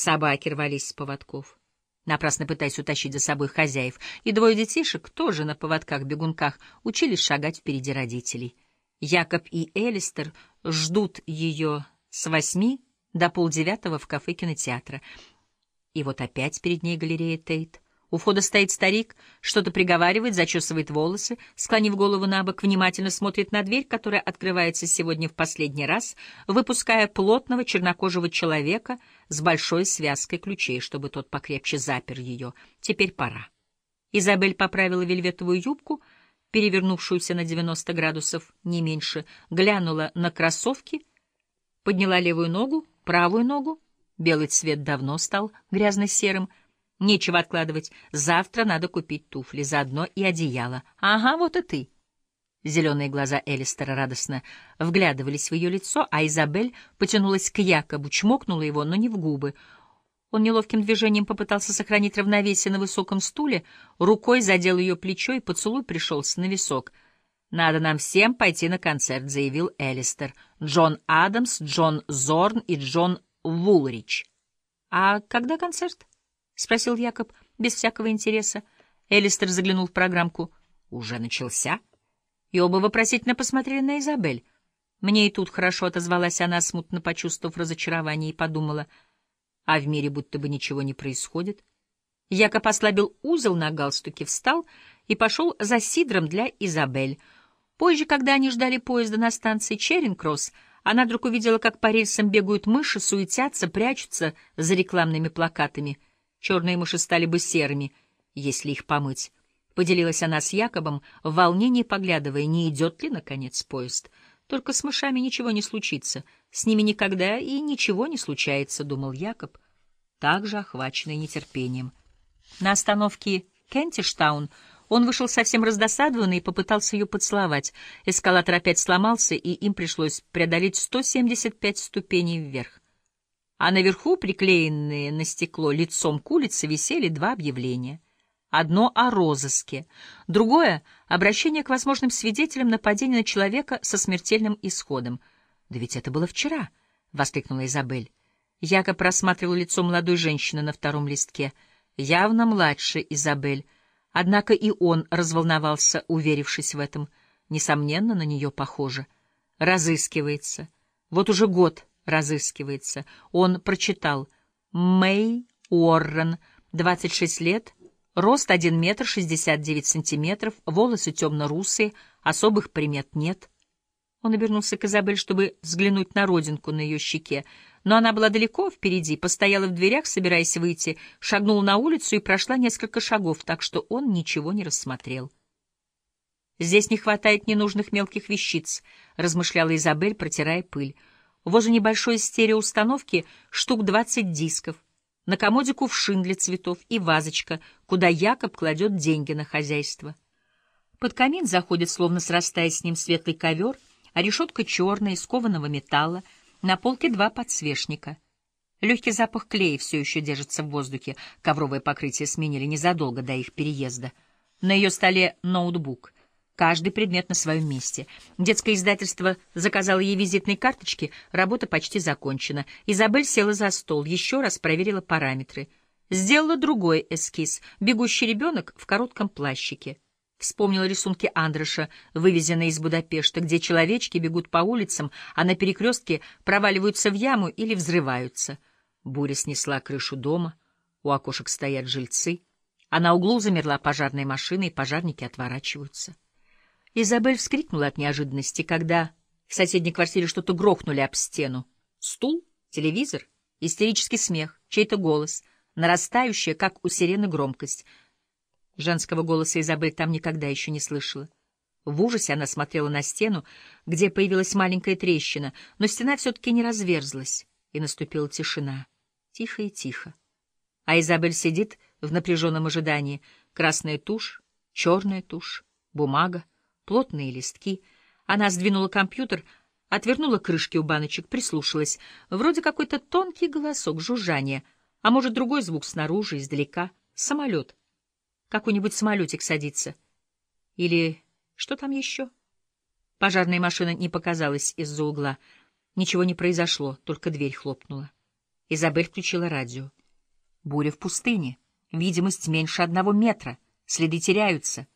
Собаки рвались с поводков, напрасно пытаясь утащить за собой хозяев, и двое детишек, тоже на поводках-бегунках, учились шагать впереди родителей. Якоб и Элистер ждут ее с восьми до полдевятого в кафе кинотеатра. И вот опять перед ней галерея Тейт — у входа стоит старик, что-то приговаривает, зачесывает волосы, склонив голову на бок, внимательно смотрит на дверь, которая открывается сегодня в последний раз, выпуская плотного чернокожего человека с большой связкой ключей, чтобы тот покрепче запер ее. Теперь пора. Изабель поправила вельветовую юбку, перевернувшуюся на 90 градусов, не меньше, глянула на кроссовки, подняла левую ногу, правую ногу, белый цвет давно стал грязно-серым — Нечего откладывать. Завтра надо купить туфли, заодно и одеяло. Ага, вот и ты. Зеленые глаза Элистера радостно вглядывались в ее лицо, а Изабель потянулась к Якобу, чмокнула его, но не в губы. Он неловким движением попытался сохранить равновесие на высоком стуле, рукой задел ее плечо, и поцелуй пришелся на висок. «Надо нам всем пойти на концерт», — заявил Элистер. «Джон Адамс, Джон Зорн и Джон Вулрич». «А когда концерт?» — спросил Якоб без всякого интереса. Элистер заглянул в программку. «Уже начался?» И оба вопросительно посмотрели на Изабель. Мне и тут хорошо отозвалась она, смутно почувствовав разочарование, и подумала, а в мире будто бы ничего не происходит. Якоб ослабил узел на галстуке, встал и пошел за сидром для Изабель. Позже, когда они ждали поезда на станции Черинг-Кросс, она вдруг увидела, как по рельсам бегают мыши, суетятся, прячутся за рекламными плакатами — Черные мыши стали бы серыми, если их помыть. Поделилась она с Якобом, в волнении поглядывая, не идет ли, наконец, поезд. Только с мышами ничего не случится. С ними никогда и ничего не случается, — думал Якоб, также охваченный нетерпением. На остановке Кентиштаун он вышел совсем раздосадованный и попытался ее поцеловать. Эскалатор опять сломался, и им пришлось преодолеть 175 ступеней вверх а наверху, приклеенные на стекло лицом к улице, висели два объявления. Одно о розыске, другое — обращение к возможным свидетелям нападения на человека со смертельным исходом. «Да ведь это было вчера!» — воскликнула Изабель. Якоб просматривал лицо молодой женщины на втором листке, явно младше Изабель. Однако и он разволновался, уверившись в этом. Несомненно, на нее похоже. Разыскивается. Вот уже год — разыскивается. Он прочитал «Мэй Уоррен, 26 лет, рост 1 метр 69 сантиметров, волосы темно-русые, особых примет нет». Он обернулся к Изабель, чтобы взглянуть на родинку на ее щеке, но она была далеко впереди, постояла в дверях, собираясь выйти, шагнула на улицу и прошла несколько шагов, так что он ничего не рассмотрел. «Здесь не хватает ненужных мелких вещиц», — размышляла Изабель, протирая пыль. Возле небольшой стереоустановки штук двадцать дисков, на комоде кувшин для цветов и вазочка, куда Якоб кладет деньги на хозяйство. Под камин заходит, словно срастаясь с ним, светлый ковер, а решетка черная, из кованого металла, на полке два подсвечника. Легкий запах клея все еще держится в воздухе, ковровое покрытие сменили незадолго до их переезда. На ее столе ноутбук — Каждый предмет на своем месте. Детское издательство заказало ей визитные карточки, работа почти закончена. Изабель села за стол, еще раз проверила параметры. Сделала другой эскиз — бегущий ребенок в коротком плащике. Вспомнила рисунки Андреша, вывезенные из Будапешта, где человечки бегут по улицам, а на перекрестке проваливаются в яму или взрываются. Буря снесла крышу дома, у окошек стоят жильцы, а на углу замерла пожарная машина, и пожарники отворачиваются. Изабель вскрикнула от неожиданности, когда в соседней квартире что-то грохнули об стену. Стул, телевизор, истерический смех, чей-то голос, нарастающая, как у сирены, громкость. Женского голоса Изабель там никогда еще не слышала. В ужасе она смотрела на стену, где появилась маленькая трещина, но стена все-таки не разверзлась, и наступила тишина. Тихо и тихо. А Изабель сидит в напряженном ожидании. Красная тушь, черная тушь, бумага плотные листки. Она сдвинула компьютер, отвернула крышки у баночек, прислушалась. Вроде какой-то тонкий голосок, жужжание, а может, другой звук снаружи, издалека. Самолет. Какой-нибудь самолетик садится. Или что там еще? Пожарная машина не показалась из-за угла. Ничего не произошло, только дверь хлопнула. Изабель включила радио. Буря в пустыне. Видимость меньше одного метра. Следы теряются.